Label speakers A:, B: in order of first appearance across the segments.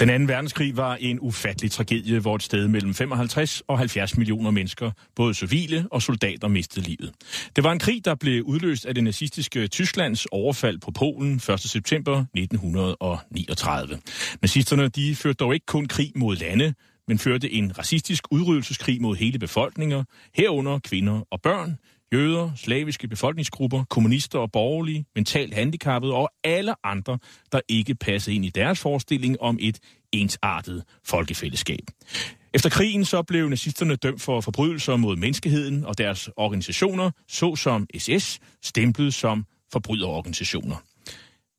A: Den anden verdenskrig var en ufattelig tragedie, hvor et sted mellem 55 og 70 millioner mennesker, både civile og soldater, mistede livet. Det var en krig, der blev udløst af det nazistiske Tysklands overfald på Polen 1. september 1939. Nazisterne de førte dog ikke kun krig mod lande, men førte en racistisk udryddelseskrig mod hele befolkninger, herunder kvinder og børn, jøder, slaviske befolkningsgrupper, kommunister og borgerlige, mentalt handicappede og alle andre, der ikke passede ind i deres forestilling om et ensartet folkefællesskab. Efter krigen så blev nazisterne dømt for forbrydelser mod menneskeheden, og deres organisationer, såsom SS, stemplet som forbryderorganisationer.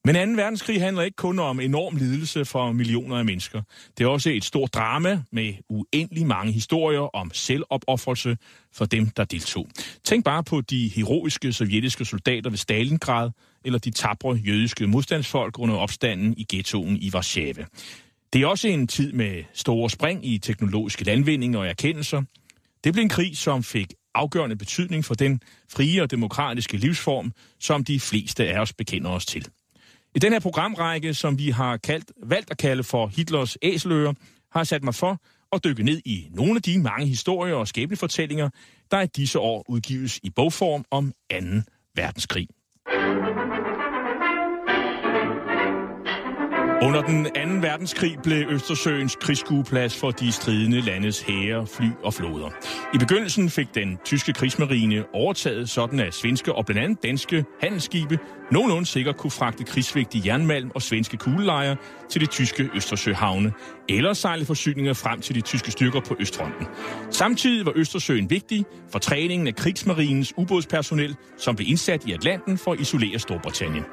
A: Men 2. verdenskrig handler ikke kun om enorm lidelse for millioner af mennesker. Det er også et stort drama med uendelig mange historier om selvopoffrelse for dem, der deltog. Tænk bare på de heroiske sovjetiske soldater ved Stalingrad, eller de tabre jødiske modstandsfolk under opstanden i ghettoen i Warszawa. Det er også en tid med store spring i teknologiske landvindinger og erkendelser. Det blev en krig, som fik afgørende betydning for den frie og demokratiske livsform, som de fleste af os bekender os til. I den her programrække, som vi har kaldt, valgt at kalde for Hitlers æseløer, har jeg sat mig for at dykke ned i nogle af de mange historier og skæbnefortællinger, der i disse år udgives i bogform om 2. verdenskrig. Under den anden verdenskrig blev Østersøens krigsskueplads for de stridende landes hære, fly og floder. I begyndelsen fik den tyske krigsmarine overtaget sådan, at svenske og blandt andet danske handelsskibe nogenlunde sikkert kunne fragte krigsvigtig jernmalm og svenske kuglelejer til de tyske Østersøhavne, eller sejle forsyninger frem til de tyske styrker på Østfronten. Samtidig var Østersøen vigtig for træningen af krigsmarinens ubådspersonel, som blev indsat i Atlanten for at isolere Storbritannien.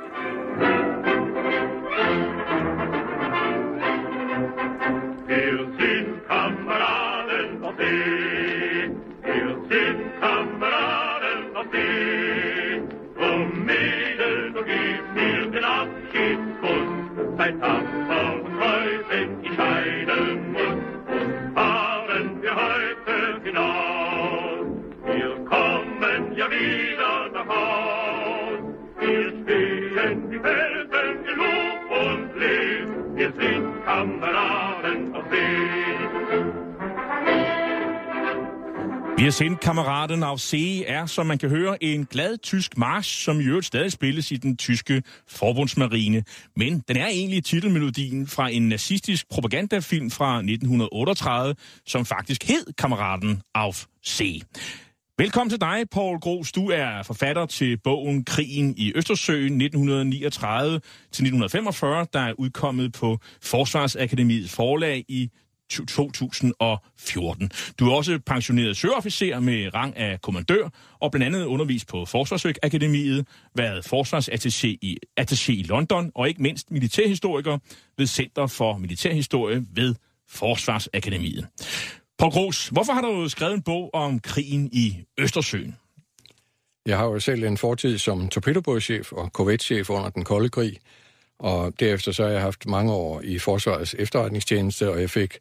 A: Vi har sendt kammeraten af Se er, som man kan høre, en glad tysk march, som i øvrigt stadig spilles i den tyske forbundsmarine. Men den er egentlig titelmelodien fra en nazistisk propagandafilm fra 1938, som faktisk hed Kammeraten af Se. Velkommen til dig, Paul Gros. Du er forfatter til bogen Krigen i Østersøen 1939-1945, der er udkommet på Forsvarsakademiets forlag i 2014. Du er også pensioneret søofficer med rang af kommandør, og blandt andet undervist på Forsvarsakademiet, været forsvarsattaché i, attaché i London, og ikke mindst militærhistoriker ved Center for Militærhistorie ved Forsvarsakademiet. På Gros, hvorfor har du skrevet en bog om krigen i Østersøen?
B: Jeg har jo selv en fortid som torpedobådschef og korvetchef under den kolde krig, og derefter så har jeg haft mange år i Forsvarets efterretningstjeneste, og jeg fik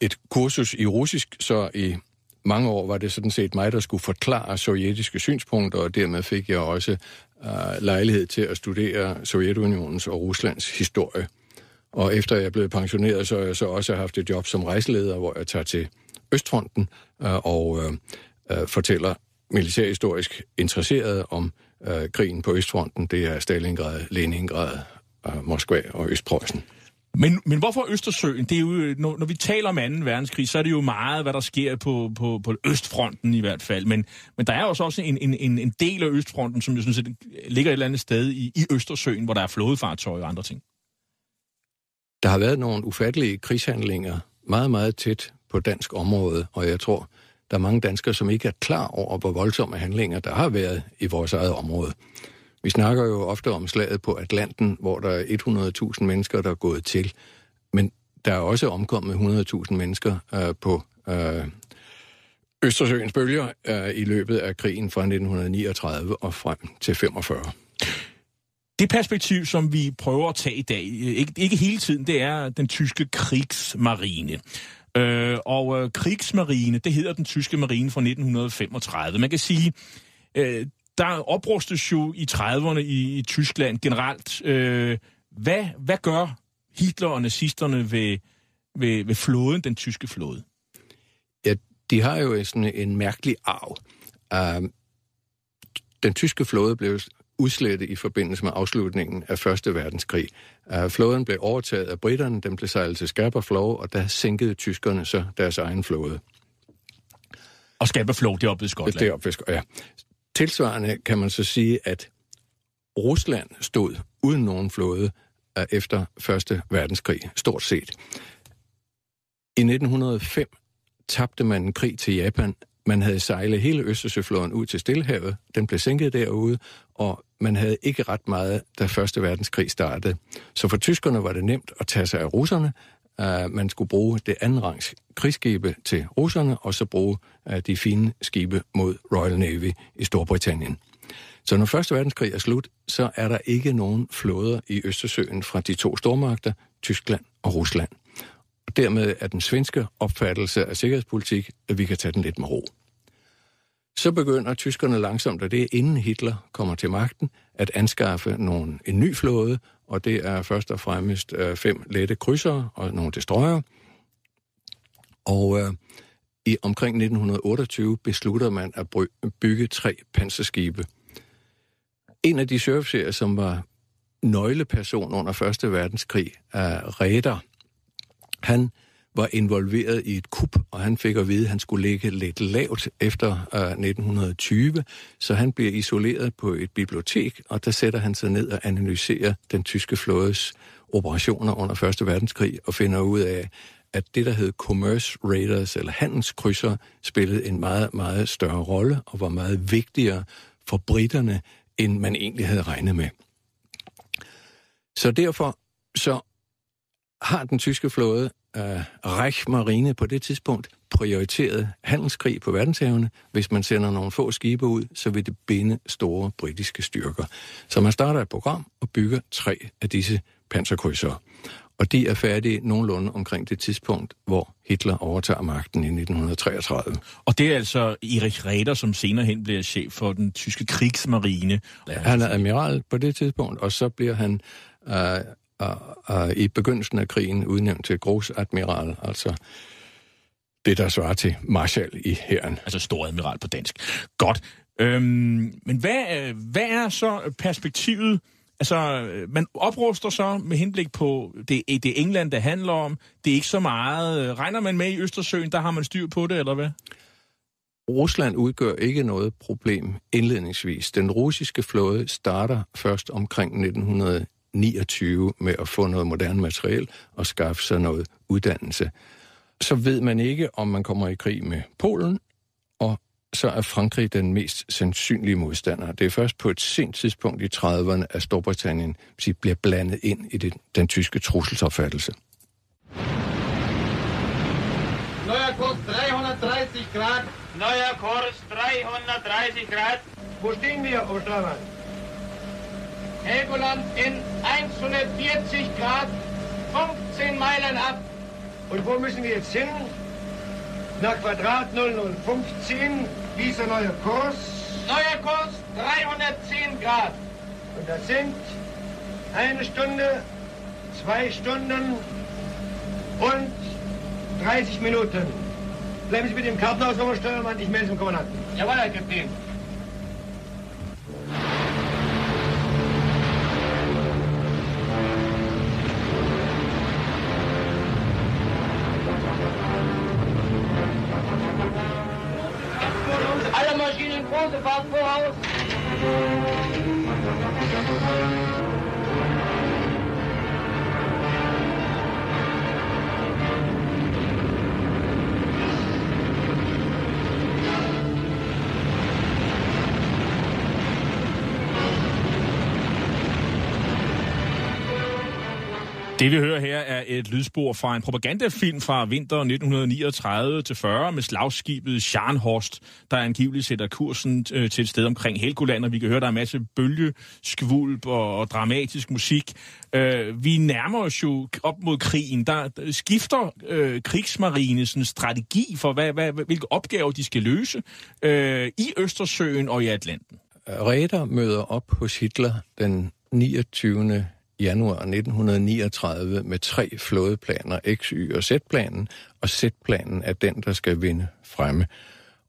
B: et kursus i russisk, så i mange år var det sådan set mig, der skulle forklare sovjetiske synspunkter, og dermed fik jeg også uh, lejlighed til at studere Sovjetunionens og Ruslands historie. Og efter jeg blev pensioneret, så har jeg så også haft et job som rejseleder, hvor jeg tager til Østfronten uh, og uh, fortæller militærhistorisk interesserede om uh, krigen på Østfronten. Det er Stalingrad, Leningrad, uh, Moskva og Østpreussen.
A: Men, men hvorfor Østersøen? Det er jo, når, når vi taler om 2. verdenskrig, så er det jo meget, hvad der sker på, på, på Østfronten i hvert fald. Men, men der er jo også en, en, en del af Østfronten, som jo sådan set ligger et eller andet sted i, i Østersøen, hvor der er flådefartøjer og andre ting.
B: Der har været nogle ufattelige krigshandlinger meget, meget tæt på dansk område, og jeg tror, der er mange danskere, som ikke er klar over, hvor voldsomme handlinger der har været i vores eget område. Vi snakker jo ofte om slaget på Atlanten, hvor der er 100.000 mennesker, der er gået til. Men der er også omkommet 100.000 mennesker øh, på øh, Østersøens bølger øh, i løbet af krigen fra 1939 og frem til 45.
A: Det perspektiv, som vi prøver at tage i dag, ikke, ikke hele tiden, det er den tyske krigsmarine. Øh, og øh, krigsmarine, det hedder den tyske marine fra 1935. Man kan sige, øh, der oprustes jo i 30'erne i, i Tyskland generelt. Øh, hvad, hvad gør Hitler og nazisterne ved, ved, ved flåden, den tyske flåde?
B: Ja, de har jo sådan en mærkelig arv. Uh, den tyske flåde blev udslettet i forbindelse med afslutningen af Første Verdenskrig. Uh, flåden blev overtaget af britterne, den blev sejlet til Skerberflåde, og der sænkede tyskerne så deres egen flåde.
A: Og Skerberflåde, det er oppe i Skotland?
B: Det er oppe Skotland, ja. Tilsvarende kan man så sige, at Rusland stod uden nogen flåde øh, efter Første Verdenskrig, stort set. I 1905 tabte man en krig til Japan. Man havde sejlet hele Østersøflåden ud til Stillehavet. Den blev sænket derude, og man havde ikke ret meget, da Første Verdenskrig startede. Så for tyskerne var det nemt at tage sig af russerne. Uh, man skulle bruge det anden rangs krigsskibe til russerne, og så bruge uh, de fine skibe mod Royal Navy i Storbritannien. Så når Første Verdenskrig er slut, så er der ikke nogen flåder i Østersøen fra de to stormagter, Tyskland og Rusland. Og dermed er den svenske opfattelse af sikkerhedspolitik, at vi kan tage den lidt med ro. Så begynder tyskerne langsomt, og det er inden Hitler kommer til magten, at anskaffe nogle, en ny flåde, og det er først og fremmest øh, fem lette krydsere og nogle destroyer. Og øh, i omkring 1928 beslutter man at bygge tre panserskibe. En af de surfserier, som var nøgleperson under Første Verdenskrig, er Reder. Han var involveret i et kup, og han fik at vide, at han skulle ligge lidt lavt efter uh, øh, 1920, så han bliver isoleret på et bibliotek, og der sætter han sig ned og analyserer den tyske flådes operationer under Første Verdenskrig, og finder ud af, at det, der hed Commerce Raiders, eller handelskrydser, spillede en meget, meget større rolle, og var meget vigtigere for britterne, end man egentlig havde regnet med. Så derfor så har den tyske flåde uh, Reichsmarine på det tidspunkt prioriteret handelskrig på verdenshavene. Hvis man sender nogle få skibe ud, så vil det binde store britiske styrker. Så man starter et program og bygger tre af disse panserkrydsere. Og de er færdige nogenlunde omkring det tidspunkt, hvor Hitler overtager magten i 1933.
A: Og det er altså Erich Raeder, som senere hen bliver chef for den tyske krigsmarine.
B: Han er admiral på det tidspunkt, og så bliver han uh, i begyndelsen af krigen udnævnt til grosadmiral, altså det, der svarer til marshal i hæren.
A: Altså storadmiral på dansk. Godt. Øhm, men hvad, hvad er så perspektivet? Altså, man opruster så med henblik på, det, det England, det handler om. Det er ikke så meget. Regner man med i Østersøen, der har man styr på det, eller hvad?
B: Rusland udgør ikke noget problem indledningsvis. Den russiske flåde starter først omkring 1900 29 med at få noget moderne materiel og skaffe sig noget uddannelse. Så ved man ikke, om man kommer i krig med Polen, og så er Frankrig den mest sandsynlige modstander. Det er først på et sent tidspunkt i 30'erne, at Storbritannien bliver blandet ind i det, den tyske trusselsopfattelse.
C: Neuer Kurs 330 Grad. Neuer Kurs 330 Grad. Wo stehen wir, Obersteuermann? Helgoland in 140 Grad, 15 Meilen ab. Und wo müssen wir jetzt hin? Nach Quadrat 0015, dieser neue Kurs. Neuer Kurs 310 Grad. Und das sind eine Stunde, zwei Stunden und 30 Minuten. Bleiben Sie mit dem Kartenhaus, Steuermann, ich melde zum Kommandanten. Jawohl, Herr Kapitän. about four hours?
A: Det vi hører her er et lydspor fra en propagandafilm fra vinter 1939-40 med slagskibet Scharnhorst, der angiveligt sætter kursen øh, til et sted omkring Helgoland, og vi kan høre, der er en masse bølge, skvulp og, og dramatisk musik. Øh, vi nærmer os jo op mod krigen. Der skifter øh, krigsmarinens strategi for, hvad, hvad, hvilke opgaver de skal løse øh, i Østersøen og i Atlanten.
B: Reder møder op hos Hitler den 29 januar 1939 med tre flådeplaner, X, Y og Z-planen, og Z-planen er den, der skal vinde fremme.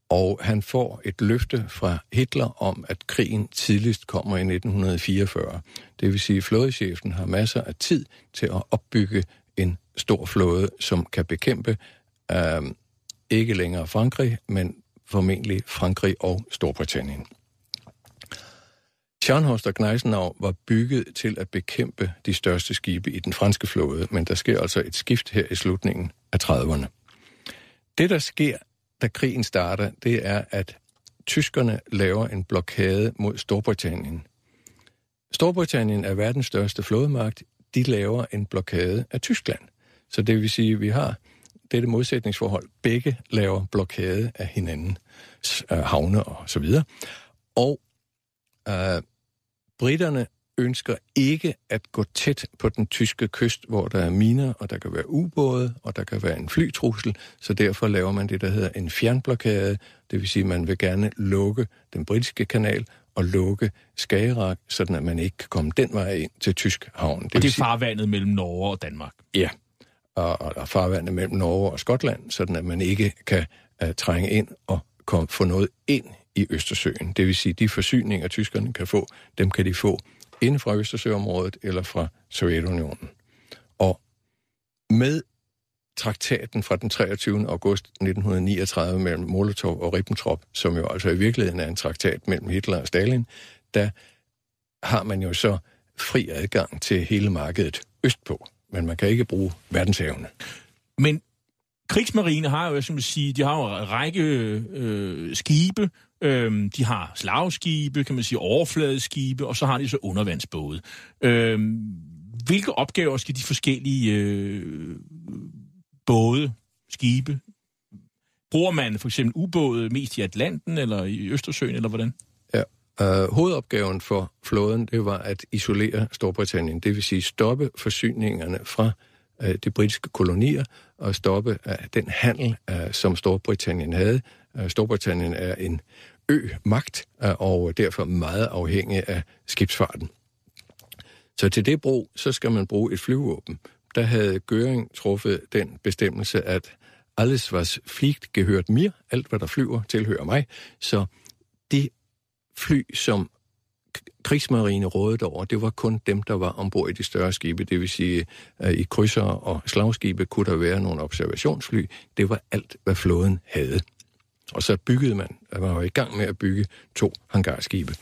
B: Og han får et løfte fra Hitler om, at krigen tidligst kommer i 1944. Det vil sige, at flådechefen har masser af tid til at opbygge en stor flåde, som kan bekæmpe øh, ikke længere Frankrig, men formentlig Frankrig og Storbritannien. Scharnhorst og Gneisenau var bygget til at bekæmpe de største skibe i den franske flåde, men der sker altså et skift her i slutningen af 30'erne. Det, der sker, da krigen starter, det er, at tyskerne laver en blokade mod Storbritannien. Storbritannien er verdens største flådemagt. De laver en blokade af Tyskland. Så det vil sige, at vi har dette modsætningsforhold. Begge laver blokade af hinanden, øh, havne og så videre. Og øh, britterne ønsker ikke at gå tæt på den tyske kyst, hvor der er miner, og der kan være ubåde, og der kan være en flytrussel, så derfor laver man det, der hedder en fjernblokade, det vil sige, at man vil gerne lukke den britiske kanal og lukke Skagerrak, sådan at man ikke kan komme den vej ind til tysk havn.
A: Det og det er farvandet mellem Norge og Danmark?
B: Ja, og, og farvandet mellem Norge og Skotland, sådan at man ikke kan uh, trænge ind og kom, få noget ind i Østersøen. Det vil sige, de forsyninger, tyskerne kan få, dem kan de få inden fra Østersøområdet eller fra Sovjetunionen. Og med traktaten fra den 23. august 1939 mellem Molotov og Ribbentrop, som jo altså i virkeligheden er en traktat mellem Hitler og Stalin, der har man jo så fri adgang til hele markedet østpå, men man kan ikke bruge verdenshavene.
A: Men krigsmarine har jo, som sige, de har jo en række øh, skibe, Øhm, de har slagskibe, kan man sige, overfladeskibe, og så har de så undervandsbåde. Øhm, hvilke opgaver skal de forskellige øh, både, skibe, bruger man for eksempel ubåde mest i Atlanten eller i Østersøen, eller hvordan?
B: Ja, øh, hovedopgaven for flåden, det var at isolere Storbritannien, det vil sige stoppe forsyningerne fra øh, de britiske kolonier og stoppe øh, den handel, øh, som Storbritannien havde. Øh, Storbritannien er en ø-magt, øh, og derfor meget afhængig af skibsfarten. Så til det brug, så skal man bruge et flyvåben. Der havde Göring truffet den bestemmelse, at alles was fliegt gehört mir, alt hvad der flyver tilhører mig. Så de fly, som krigsmarine rådede over, det var kun dem, der var ombord i de større skibe. Det vil sige, at i krydser og slagskibe kunne der være nogle observationsfly. Det var alt, hvad flåden havde. Og så byggede man, at man var i gang med at bygge to hangarskibe.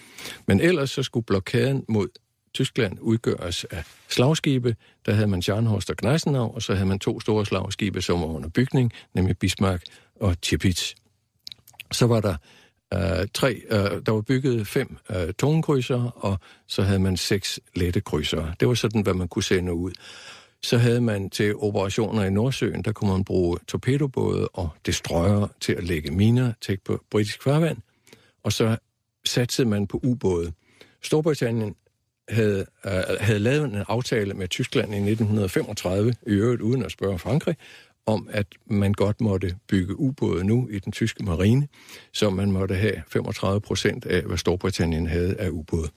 B: Men ellers så skulle blokaden mod Tyskland udgøres af slagskibe. Der havde man Scharnhorst og Gneisenau, og så havde man to store slagskibe, som var under bygning, nemlig Bismarck og Tirpitz. Så var der øh, tre, øh, der var bygget fem øh, tunge tungekrydser, og så havde man seks lette krydsere. Det var sådan, hvad man kunne sende ud. Så havde man til operationer i Nordsøen, der kunne man bruge torpedobåde og destroyer til at lægge miner tæt på britisk farvand. Og så satsede man på ubåde. Storbritannien havde, øh, havde lavet en aftale med Tyskland i 1935, i øvrigt uden at spørge Frankrig, om at man godt måtte bygge ubåde nu i den tyske marine, så man måtte have 35 procent af, hvad Storbritannien havde af ubåde.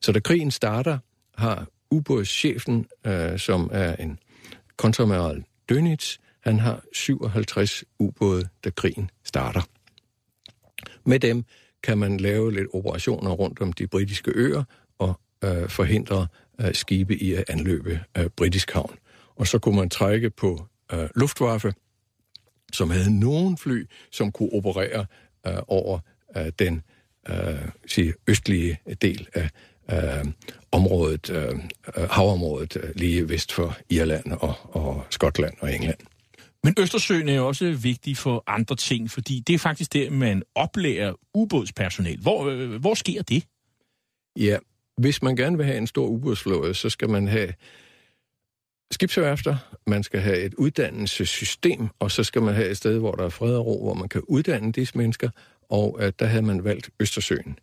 B: Så da krigen starter, har ubådschefen, øh, som er en kontramaral Dönitz, han har 57 ubåde, da krigen starter. Med dem kan man lave lidt operationer rundt om de britiske øer og øh, forhindre øh, skibe i at anløbe øh, britisk havn. Og så kunne man trække på øh, Luftwaffe, som havde nogen fly, som kunne operere øh, over øh, den øh, sige, østlige del af øh, området, øh, havområdet øh, lige vest for Irland og, og Skotland og England.
A: Men Østersøen er jo også vigtig for andre ting, fordi det er faktisk der, man oplærer ubådspersonel. Hvor, øh, hvor sker det?
B: Ja, hvis man gerne vil have en stor ubådsflåde, så skal man have skibsværfter, man skal have et uddannelsessystem, og så skal man have et sted, hvor der er fred og ro, hvor man kan uddanne disse mennesker, og at der havde man valgt Østersøen.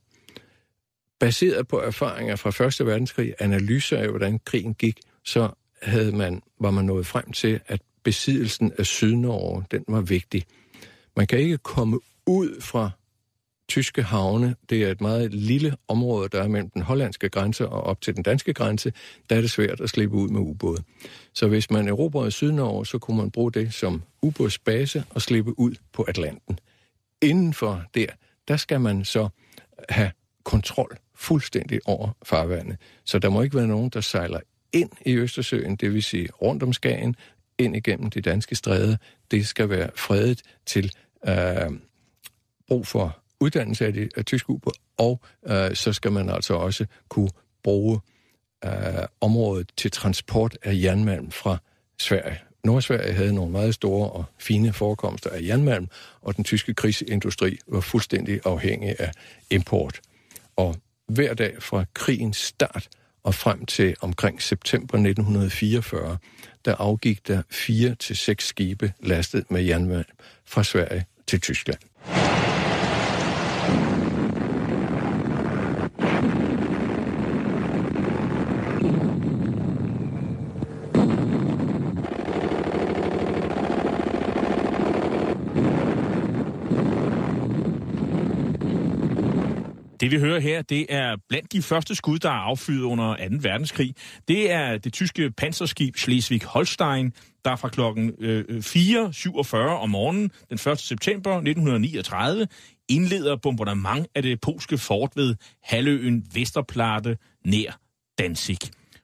B: Baseret på erfaringer fra Første Verdenskrig, analyser af, hvordan krigen gik, så havde man, var man nået frem til, at besiddelsen af Sydnorge, den var vigtig. Man kan ikke komme ud fra tyske havne. Det er et meget lille område, der er mellem den hollandske grænse og op til den danske grænse. Der er det svært at slippe ud med ubåde. Så hvis man erobrede Sydnorge, så kunne man bruge det som ubådsbase og slippe ud på Atlanten. Indenfor der, der skal man så have kontrol fuldstændig over farvandet. Så der må ikke være nogen, der sejler ind i Østersøen, det vil sige rundt om Skagen, ind igennem de danske stræder. Det skal være fredet til øh, brug for uddannelse af, de, af tysk ubåd, og øh, så skal man altså også kunne bruge øh, området til transport af jernmalm fra Sverige. Nordsverige havde nogle meget store og fine forekomster af jernmalm, og den tyske krigsindustri var fuldstændig afhængig af import. Og hver dag fra krigens start og frem til omkring september 1944, der afgik der fire til seks skibe lastet med jernmalm fra Sverige til Tyskland.
A: Det vi hører her, det er blandt de første skud, der er affyret under 2. verdenskrig. Det er det tyske panserskib Schleswig-Holstein, der fra klokken øh, øh, 4.47 om morgenen den 1. september 1939 indleder bombardement af det polske fort ved halvøen Vesterplatte nær Danzig.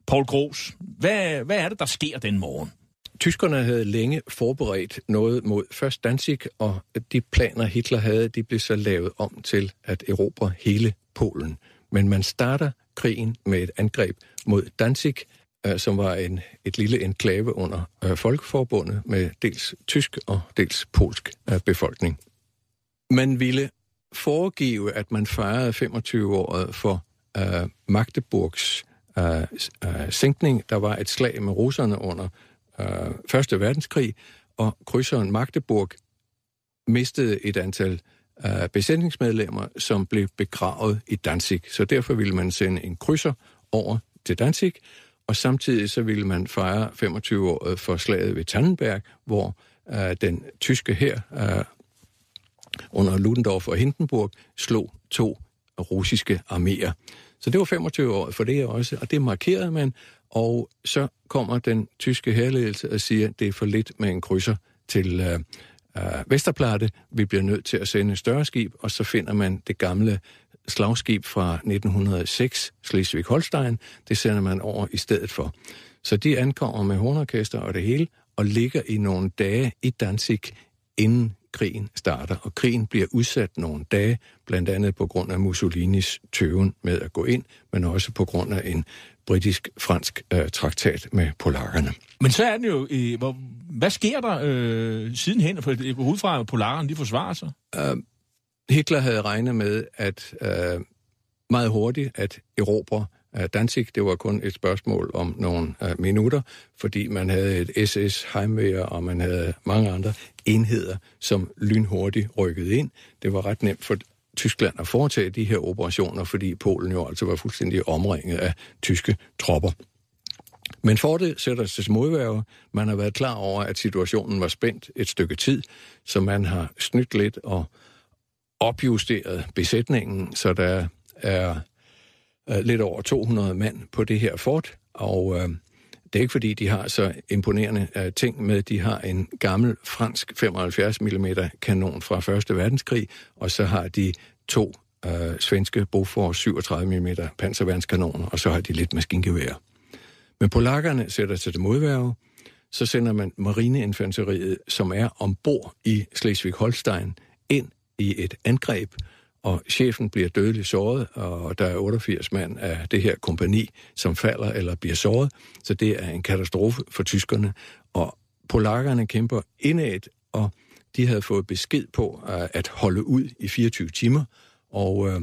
A: Paul Gros, hvad, hvad er det, der sker den morgen?
B: Tyskerne havde længe forberedt noget mod først Danzig, og de planer Hitler havde, de blev så lavet om til at erobre hele Polen. Men man starter krigen med et angreb mod Danzig, øh, som var en, et lille enklave under øh, Folkeforbundet med dels tysk og dels polsk øh, befolkning. Man ville foregive, at man fejrede 25-året for øh, Magdeburgs øh, øh, sænkning. Der var et slag med russerne under øh, Første Verdenskrig, og krydseren Magdeburg mistede et antal øh, besætningsmedlemmer, som blev begravet i Danzig. Så derfor ville man sende en krydser over til Danzig, og samtidig så ville man fejre 25-året for slaget ved Tannenberg, hvor øh, den tyske her øh, under Ludendorff og Hindenburg slog to russiske arméer. Så det var 25 år for det også, og det markerede man, og så kommer den tyske herledelse og siger, at det er for lidt med en krydser til øh, øh, Vesterplatte. Vi bliver nødt til at sende et større skib, og så finder man det gamle slagskib fra 1906, Schleswig-Holstein. Det sender man over i stedet for. Så de ankommer med hornorkester og det hele, og ligger i nogle dage i Danzig, inden krigen starter. Og krigen bliver udsat nogle dage, blandt andet på grund af Mussolinis tøven med at gå ind, men også på grund af en britisk-fransk øh, traktat med polakkerne.
A: Men så er det jo, øh, hvor, hvad sker der øh, sidenhen, for ud fra at polakkerne de forsvarer sig? Uh,
B: Hitler havde regnet med, at uh, meget hurtigt at erobre Danzig. Det var kun et spørgsmål om nogle uh, minutter, fordi man havde et SS Heimwehr, og man havde mange andre enheder, som lynhurtigt rykkede ind. Det var ret nemt for Tyskland at foretage de her operationer, fordi Polen jo altså var fuldstændig omringet af tyske tropper. Men for det sætter sig modværge. Man har været klar over, at situationen var spændt et stykke tid, så man har snydt lidt og opjusteret besætningen, så der er øh, lidt over 200 mand på det her fort, og øh, det er ikke fordi, de har så imponerende øh, ting med. De har en gammel fransk 75 mm kanon fra 1. verdenskrig, og så har de to øh, svenske Bofors 37 mm panserværnskanoner, og så har de lidt maskingevær. Men polakkerne sætter til det modværge, så sender man marineinfanteriet, som er ombord i Slesvig-Holstein, ind i et angreb, og chefen bliver dødeligt såret, og der er 88 mand af det her kompani, som falder eller bliver såret. Så det er en katastrofe for tyskerne, og polakkerne kæmper indad, og de havde fået besked på øh, at holde ud i 24 timer, og øh,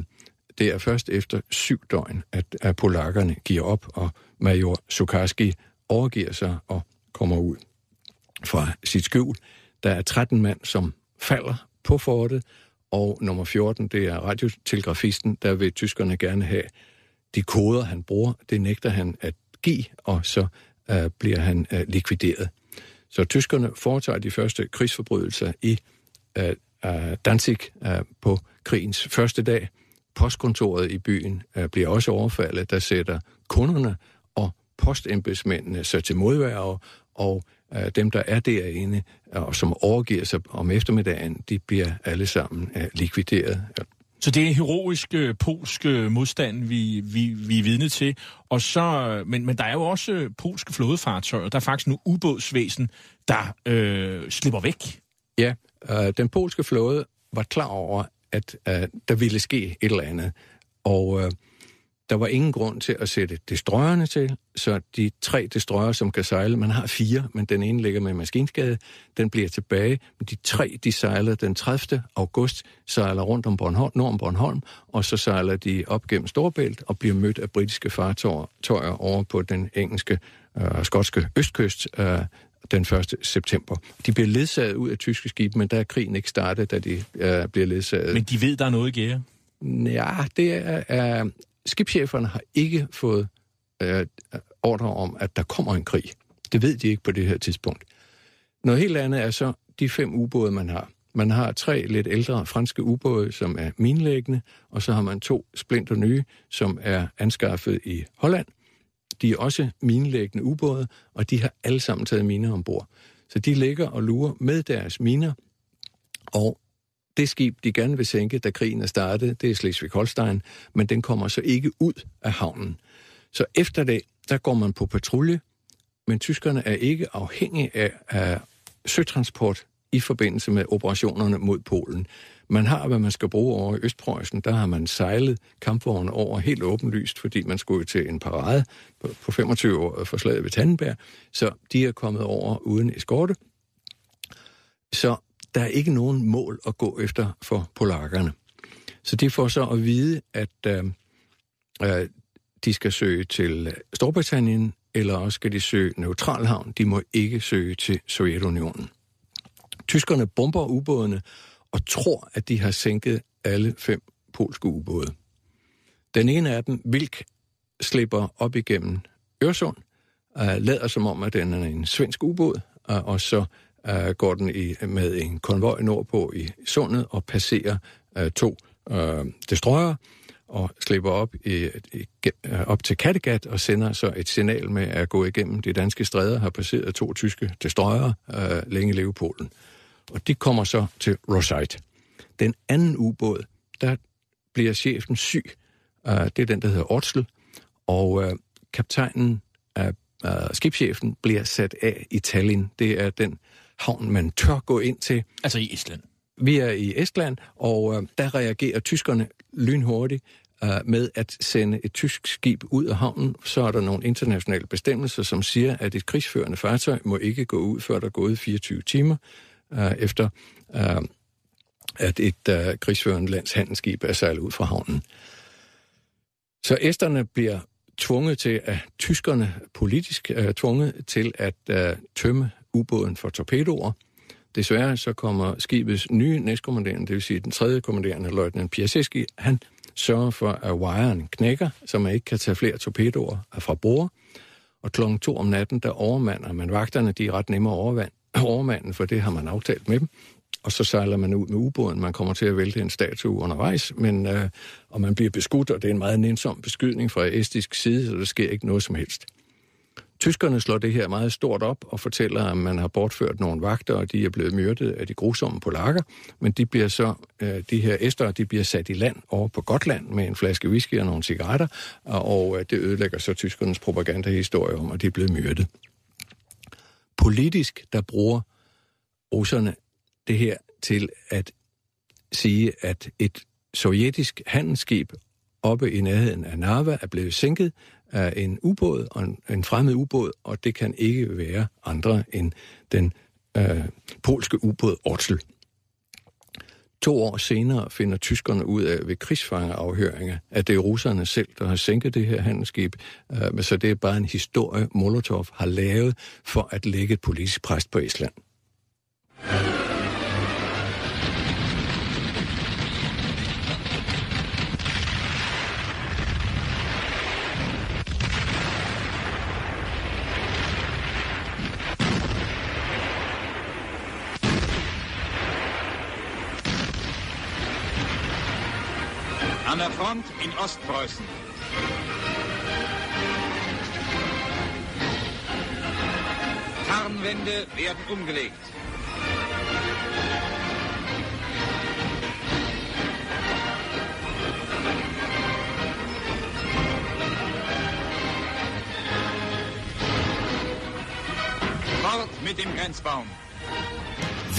B: det er først efter syv døgn, at, at polakkerne giver op, og major Sukarski overgiver sig og kommer ud fra sit skjul. Der er 13 mand, som falder på fortet, og nummer 14, det er radiotelegrafisten, der vil tyskerne gerne have de koder, han bruger. Det nægter han at give, og så øh, bliver han øh, likvideret. Så tyskerne foretager de første krigsforbrydelser i øh, øh Danzig øh, på krigens første dag. Postkontoret i byen øh, bliver også overfaldet. Der sætter kunderne og postembedsmændene sig til modværge, og dem, der er derinde, og som overgiver sig om eftermiddagen, de bliver alle sammen uh, likvideret.
A: Så det er heroisk øh, polsk øh, modstand, vi, vi, vi er vidne til. Og så, men, men der er jo også øh, polske flådefartøjer. Der er faktisk nu ubådsvæsen, der øh, slipper væk.
B: Ja, øh, den polske flåde var klar over, at øh, der ville ske et eller andet. Og øh, der var ingen grund til at sætte destroyerne til, så de tre destroyer, som kan sejle, man har fire, men den ene ligger med maskinskade, den bliver tilbage, men de tre, de sejler den 30. august, sejler rundt om Bornholm, nord om Bornholm, og så sejler de op gennem Storbælt og bliver mødt af britiske fartøjer over på den engelske og øh, skotske østkyst, øh, den 1. september. De bliver ledsaget ud af tyske skibe, men der er krigen ikke startet, da de øh, bliver ledsaget.
A: Men de ved, der er noget i gære?
B: Ja, det er, er skibscheferne har ikke fået øh, ordre om, at der kommer en krig. Det ved de ikke på det her tidspunkt. Noget helt andet er så de fem ubåde, man har. Man har tre lidt ældre franske ubåde, som er minlæggende, og så har man to splinter nye, som er anskaffet i Holland. De er også minlæggende ubåde, og de har alle sammen taget miner ombord. Så de ligger og lurer med deres miner, og det skib, de gerne vil sænke, da krigen er startet, det er Slesvig-Holstein, men den kommer så ikke ud af havnen. Så efter det, der går man på patrulje, men tyskerne er ikke afhængige af, af søtransport i forbindelse med operationerne mod Polen. Man har, hvad man skal bruge over i Østpreussen. Der har man sejlet kampvogne over helt åbenlyst, fordi man skulle til en parade på, på 25 år øh, for slaget ved Tannenberg. Så de er kommet over uden eskorte. Så der er ikke nogen mål at gå efter for polakkerne. Så de får så at vide, at øh, øh, de skal søge til Storbritannien, eller også skal de søge neutralhavn. De må ikke søge til Sovjetunionen. Tyskerne bomber ubådene og tror, at de har sænket alle fem polske ubåde. Den ene af dem, Vilk, slipper op igennem Øresund, uh, lader som om, at den er en svensk ubåd, øh, og så øh, går den i, med en konvoj nordpå i sundet og passerer øh, to øh, destroyer og slipper op, i, i, øh, op til Kattegat og sender så et signal med at gå igennem de danske stræder, har passeret to tyske destroyer, øh, længe leve Polen. Og de kommer så til Rosite. Den anden ubåd, der bliver chefen syg. Øh, det er den, der hedder Ortsel. Og øh, kaptajnen, af øh, skibschefen, bliver sat af i Tallinn. Det er den havn, man tør gå ind til.
A: Altså i Estland?
B: Vi er i Estland, og uh, der reagerer tyskerne lynhurtigt uh, med at sende et tysk skib ud af havnen. Så er der nogle internationale bestemmelser, som siger, at et krigsførende fartøj må ikke gå ud, før der er gået 24 timer uh, efter, uh, at et uh, krigsførende lands handelsskib er sejlet ud fra havnen. Så æsterne bliver tvunget til, at tyskerne politisk er tvunget til at uh, tømme ubåden for torpedoer. Desværre så kommer skibets nye næstkommanderende, det vil sige den tredje kommanderende, løjtnant Piaseski, han sørger for, at wiren knækker, så man ikke kan tage flere torpedoer fra bord. Og klokken to om natten, der overmander man vagterne, de er ret nemme at overvand, overmanden, for det har man aftalt med dem. Og så sejler man ud med ubåden. Man kommer til at vælte en statue undervejs, men, øh, og man bliver beskudt, og det er en meget nænsom beskydning fra estisk side, så der sker ikke noget som helst. Tyskerne slår det her meget stort op og fortæller, at man har bortført nogle vagter, og de er blevet myrdet af de grusomme polakker. Men de bliver så, øh, de her æster, de bliver sat i land over på Gotland med en flaske whisky og nogle cigaretter, og øh, det ødelægger så tyskernes propagandahistorie om, at de er blevet myrdet. Politisk, der bruger russerne det her til at sige, at et sovjetisk handelsskib oppe i nærheden af Narva er blevet sænket af en ubåd, og en, en fremmed ubåd, og det kan ikke være andre end den øh, polske ubåd Ortsel. To år senere finder tyskerne ud af ved krigsfangerafhøringer, at det er russerne selv, der har sænket det her handelsskib. Øh, så det er bare en historie, Molotov har lavet for at lægge et politisk pres på Island.
D: In Ostpreußen. Tarnwände werden umgelegt. Fort mit dem Grenzbaum.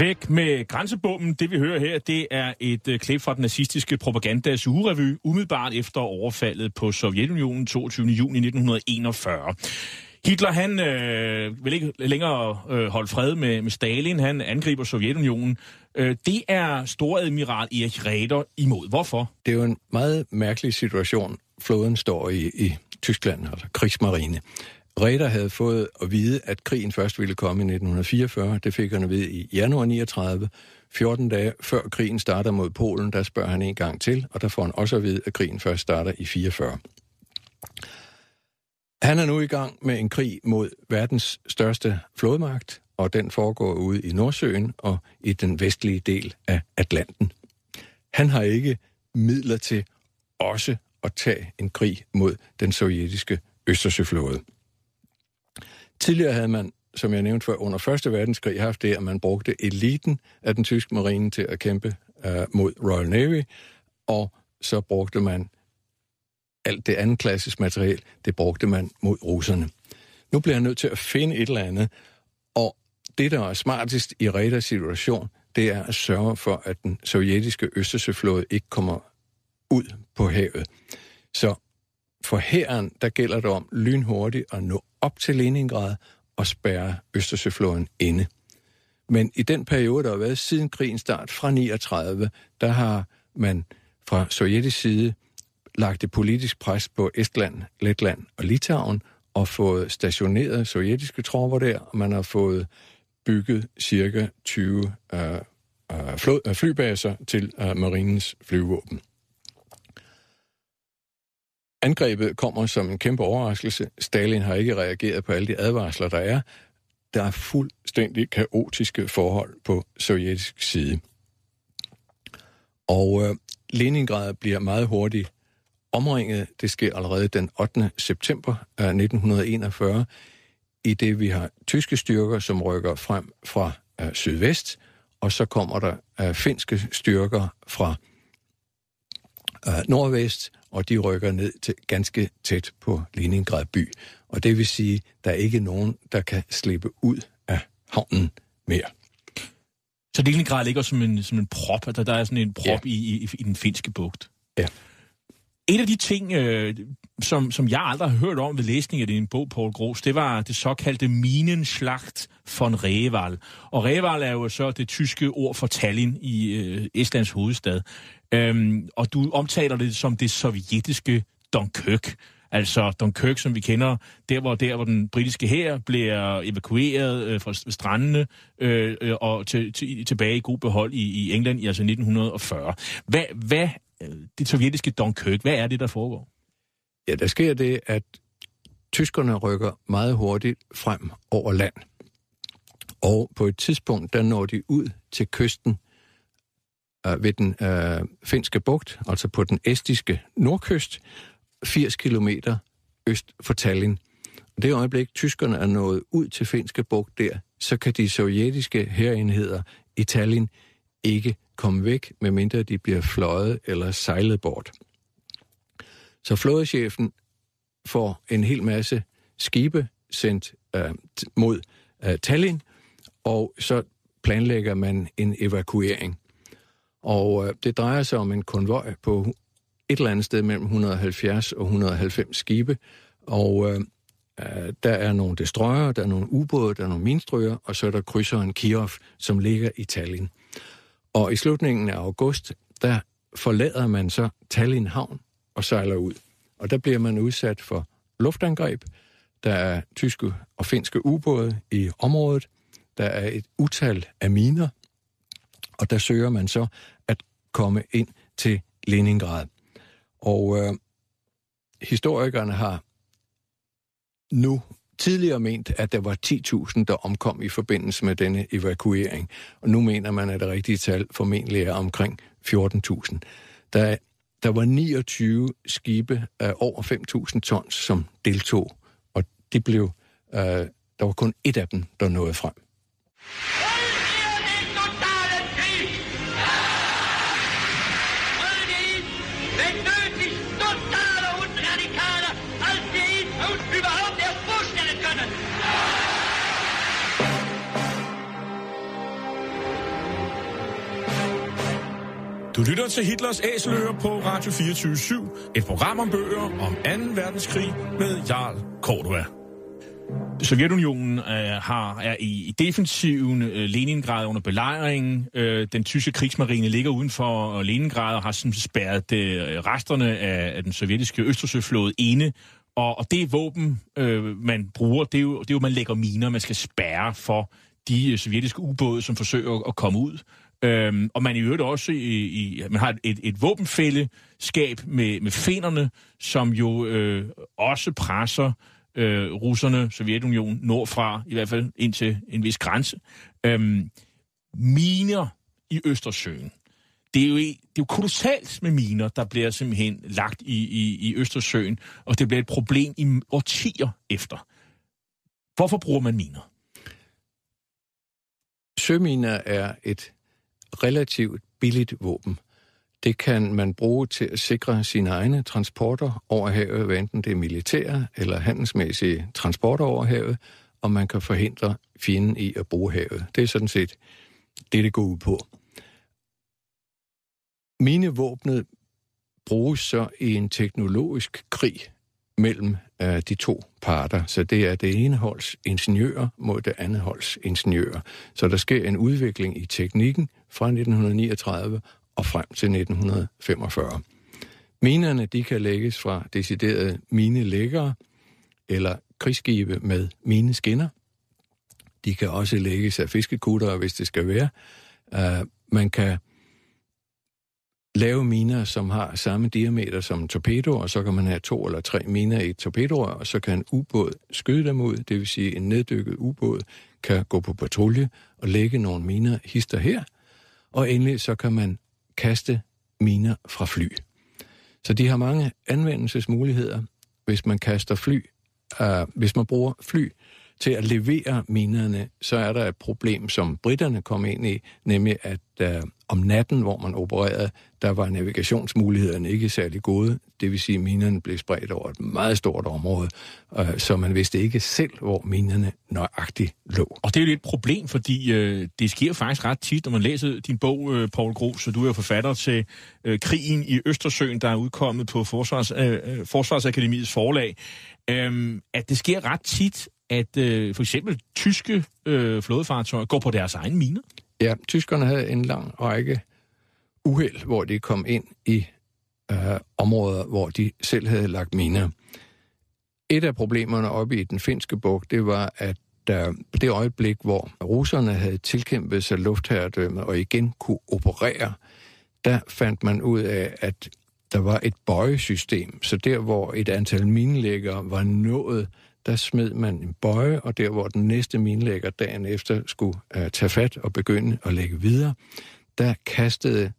A: Væk med grænsebommen. Det vi hører her, det er et øh, klip fra den nazistiske propagandas ugerevy, umiddelbart efter overfaldet på Sovjetunionen 22. juni 1941. Hitler, han øh, vil ikke længere øh, holde fred med, med Stalin. Han angriber Sovjetunionen. Øh, det er storadmiral Erich Raeder imod. Hvorfor?
B: Det er jo en meget mærkelig situation, flåden står i, i Tyskland, altså krigsmarine. Reda havde fået at vide, at krigen først ville komme i 1944. Det fik han at vide i januar 39. 14 dage før krigen starter mod Polen, der spørger han en gang til, og der får han også at vide, at krigen først starter i 44. Han er nu i gang med en krig mod verdens største flådemagt, og den foregår ude i Nordsøen og i den vestlige del af Atlanten. Han har ikke midler til også at tage en krig mod den sovjetiske Østersøflåde. Tidligere havde man, som jeg nævnte før, under 1. verdenskrig haft det, at man brugte eliten af den tyske marine til at kæmpe uh, mod Royal Navy, og så brugte man alt det andet klassisk materiel, det brugte man mod russerne. Nu bliver han nødt til at finde et eller andet, og det, der er smartest i Redas situation, det er at sørge for, at den sovjetiske Østersøflåde ikke kommer ud på havet. Så for hæren, der gælder det om lynhurtigt at nå op til Leningrad og spærre Østersøflåden inde. Men i den periode, der har været siden krigens start fra 39, der har man fra sovjetisk side lagt et politisk pres på Estland, Letland og Litauen og fået stationeret sovjetiske tropper der, og man har fået bygget cirka 20 øh, øh, flod, øh, flybaser til øh, marinens flyvåben. Angrebet kommer som en kæmpe overraskelse. Stalin har ikke reageret på alle de advarsler, der er. Der er fuldstændig kaotiske forhold på sovjetisk side. Og øh, Leningrad bliver meget hurtigt omringet. Det sker allerede den 8. september 1941, i det vi har tyske styrker, som rykker frem fra øh, sydvest, og så kommer der øh, finske styrker fra øh, nordvest, og de rykker ned til ganske tæt på Leningrad by. Og det vil sige, der er ikke nogen, der kan slippe ud af havnen mere.
A: Så Leningrad ligger som en, som en prop, der, der er sådan en prop ja. i, i, i den finske bugt.
B: Ja.
A: En af de ting, øh, som, som jeg aldrig har hørt om ved læsning af din bog, Paul Gros, det var det såkaldte Minenschlacht von Reval. Og Reval er jo så det tyske ord for Tallinn i øh, Estlands hovedstad. Øhm, og du omtaler det som det sovjetiske Dunkirk. Altså Dunkirk, som vi kender, der hvor, der, hvor den britiske hær bliver evakueret øh, fra strandene øh, øh, og til, til, tilbage i god behold i, i England i altså 1940. Hvad, hvad det sovjetiske Dunkirk, hvad er det, der foregår?
B: Ja, der sker det, at tyskerne rykker meget hurtigt frem over land. Og på et tidspunkt, der når de ud til kysten øh, ved den øh, finske bugt, altså på den estiske nordkyst, 80 km øst for Tallinn. Og det øjeblik, tyskerne er nået ud til finske bugt der, så kan de sovjetiske herenheder i Tallinn ikke komme væk, medmindre de bliver fløjet eller sejlet bort. Så flådechefen får en hel masse skibe sendt øh, mod øh, Tallinn, og så planlægger man en evakuering. Og øh, det drejer sig om en konvoj på et eller andet sted mellem 170 og 190 skibe, og øh, øh, der er nogle destroyer, der er nogle ubåde, der er nogle minstrøger, og så er der krydseren Kirov, som ligger i Tallinn. Og i slutningen af august, der forlader man så Tallinn havn og sejler ud. Og der bliver man udsat for luftangreb. Der er tyske og finske ubåde i området. Der er et utal af miner. Og der søger man så komme ind til Leningrad. Og øh, historikerne har nu tidligere ment, at der var 10.000, der omkom i forbindelse med denne evakuering. Og nu mener man, at det rigtige tal formentlig er omkring 14.000. Der, der var 29 skibe af over 5.000 tons, som deltog, og det blev, øh, der var kun et af dem, der nåede frem.
A: Du lytter til Hitlers Æseløer på Radio 24 et program om bøger om 2. verdenskrig med Jarl Cordua. Sovjetunionen øh, har, er i defensiven øh, Leningrad under belejringen. Øh, den tyske krigsmarine ligger uden for Leningrad og har sådan spærret øh, resterne af, af den sovjetiske Østersøflåde inde. Og, og det våben, øh, man bruger, det er, jo, det er jo, man lægger miner, man skal spærre for de øh, sovjetiske ubåde, som forsøger at, at komme ud. Øhm, og man i øvrigt også i, i, man har et, et våbenfælleskab med, med fenerne, som jo øh, også presser øh, russerne, Sovjetunionen, nordfra, i hvert fald indtil en vis grænse. Øhm, miner i Østersøen. Det er, jo, det er jo kolossalt med miner, der bliver simpelthen lagt i, i, i Østersøen, og det bliver et problem i årtier efter. Hvorfor bruger man miner?
B: Søminer er et relativt billigt våben. Det kan man bruge til at sikre sine egne transporter over havet, hvad enten det er militære eller handelsmæssige transporter over havet, og man kan forhindre fjenden i at bruge havet. Det er sådan set det, det går ud på. Minevåbnet bruges så i en teknologisk krig mellem øh, de to parter. Så det er det ene holds ingeniører mod det andet holds ingeniører. Så der sker en udvikling i teknikken fra 1939 og frem til 1945. Minerne de kan lægges fra deciderede minelæggere eller krigsskibe med mineskinner. De kan også lægges af fiskekuttere, hvis det skal være. Uh, man kan lave miner, som har samme diameter som en torpedo, og så kan man have to eller tre miner i et torpedorør, og så kan en ubåd skyde dem ud, det vil sige en neddykket ubåd kan gå på patrulje og lægge nogle miner hister her, og endelig så kan man kaste miner fra fly. Så de har mange anvendelsesmuligheder, hvis man kaster fly, uh, hvis man bruger fly til at levere minerne, så er der et problem, som britterne kom ind i, nemlig at øh, om natten, hvor man opererede, der var navigationsmulighederne ikke særlig gode. Det vil sige, at minerne blev spredt over et meget stort område, øh, så man vidste ikke selv, hvor minerne nøjagtigt lå.
A: Og det er jo lidt et problem, fordi øh, det sker faktisk ret tit, når man læser din bog, øh, Paul Gros, så du er jo forfatter til øh, Krigen i Østersøen, der er udkommet på Forsvars, øh, øh Forsvarsakademiets forlag, øh, at det sker ret tit, at øh, for eksempel tyske øh, flådefartøjer går på deres egen miner.
B: Ja, tyskerne havde en lang række uheld, hvor de kom ind i øh, områder, hvor de selv havde lagt miner. Et af problemerne oppe i den finske bugt, det var, at der på det øjeblik, hvor russerne havde tilkæmpet sig luftherredømme og igen kunne operere, der fandt man ud af, at der var et bøjesystem. Så der, hvor et antal minelæggere var nået, der smed man en bøje, og der, hvor den næste minelægger dagen efter skulle uh, tage fat og begynde at lægge videre, der kastede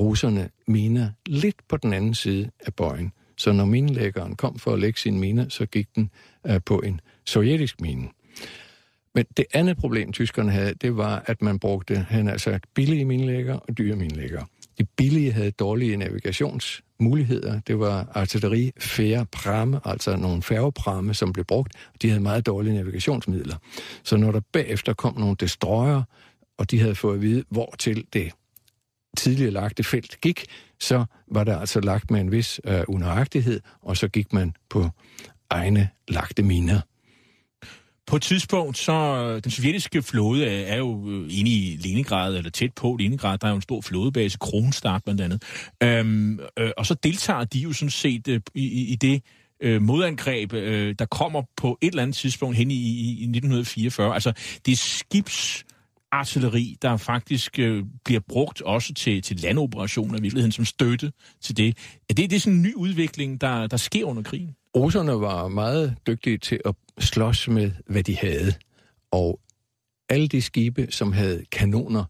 B: russerne miner lidt på den anden side af bøjen. Så når minelæggeren kom for at lægge sine miner, så gik den uh, på en sovjetisk mine. Men det andet problem, tyskerne havde, det var, at man brugte, han altså billige minelægger og dyre minelægger. De billige havde dårlige muligheder. Det var artilleri, færre pramme, altså nogle færgepramme, som blev brugt. De havde meget dårlige navigationsmidler. Så når der bagefter kom nogle destroyer, og de havde fået at vide, hvor til det tidligere lagte felt gik, så var der altså lagt med en vis øh, unøjagtighed, og så gik man på egne lagte miner.
A: På et tidspunkt, så øh, den sovjetiske flåde er, er jo øh, inde i Leningrad, eller tæt på Leningrad, der er jo en stor flådebase, Kronstadt blandt andet. Øhm, øh, og så deltager de jo sådan set øh, i, i det øh, modangreb, øh, der kommer på et eller andet tidspunkt hen i, i, i 1944. Altså, det er skibs artilleri, der faktisk øh, bliver brugt også til, til landoperationer i virkeligheden som støtte til det. Er det, det er sådan en ny udvikling, der, der sker under krigen?
B: Russerne var meget dygtige til at slås med, hvad de havde. Og alle de skibe, som havde kanoner,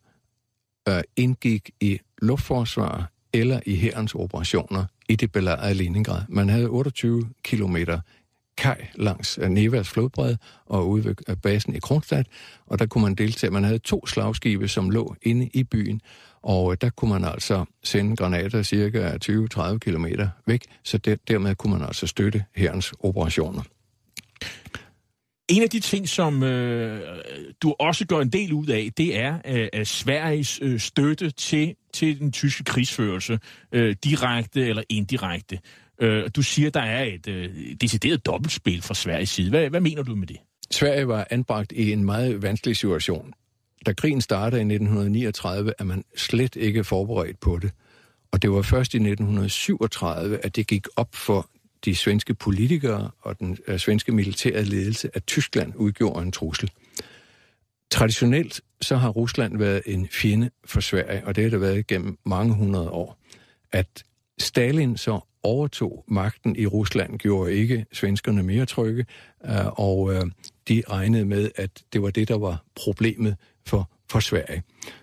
B: øh, indgik i luftforsvar eller i herrens operationer i det belejrede Leningrad. Man havde 28 kilometer kaj langs Nevas flodbred og ude ved øh, basen i Kronstadt, og der kunne man deltage. Man havde to slagskibe, som lå inde i byen, og øh, der kunne man altså sende granater cirka 20-30 km væk, så der, dermed kunne man altså støtte herrens operationer.
A: En af de ting, som øh, du også gør en del ud af, det er øh, Sveriges øh, støtte til, til den tyske krigsførelse, øh, direkte eller indirekte. Øh, du siger, der er et øh, decideret dobbeltspil fra Sveriges side. Hvad, hvad mener du med det?
B: Sverige var anbragt i en meget vanskelig situation. Da krigen startede i 1939, er man slet ikke forberedt på det. Og det var først i 1937, at det gik op for de svenske politikere og den øh, svenske militære ledelse, at Tyskland udgjorde en trussel. Traditionelt så har Rusland været en fjende for Sverige, og det har det været gennem mange hundrede år. At Stalin så overtog magten i Rusland, gjorde ikke svenskerne mere trygge, øh, og øh, de regnede med, at det var det, der var problemet for, for Sverige.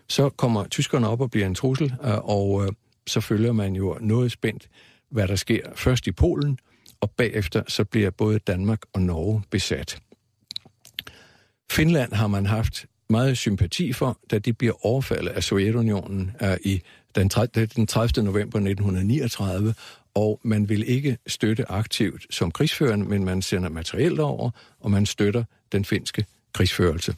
B: Så kommer tyskerne op og bliver en trussel, øh, og øh, så følger man jo noget spændt, hvad der sker først i Polen, og bagefter så bliver både Danmark og Norge besat. Finland har man haft meget sympati for, da de bliver overfaldet af Sovjetunionen uh, i den 30, den 30. november 1939, og man vil ikke støtte aktivt som krigsførende, men man sender materiel over, og man støtter den finske krigsførelse.